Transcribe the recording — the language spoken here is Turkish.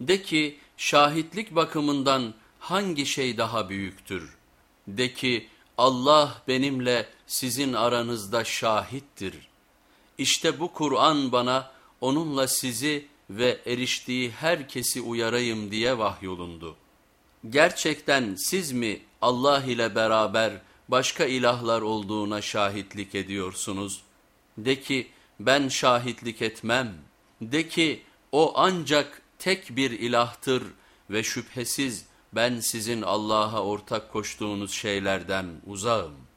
De ki şahitlik bakımından hangi şey daha büyüktür? De ki Allah benimle sizin aranızda şahittir. İşte bu Kur'an bana onunla sizi ve eriştiği herkesi uyarayım diye vahyolundu. Gerçekten siz mi Allah ile beraber başka ilahlar olduğuna şahitlik ediyorsunuz? De ki ben şahitlik etmem. De ki o ancak tek bir ilahtır ve şüphesiz ben sizin Allah'a ortak koştuğunuz şeylerden uzağım.''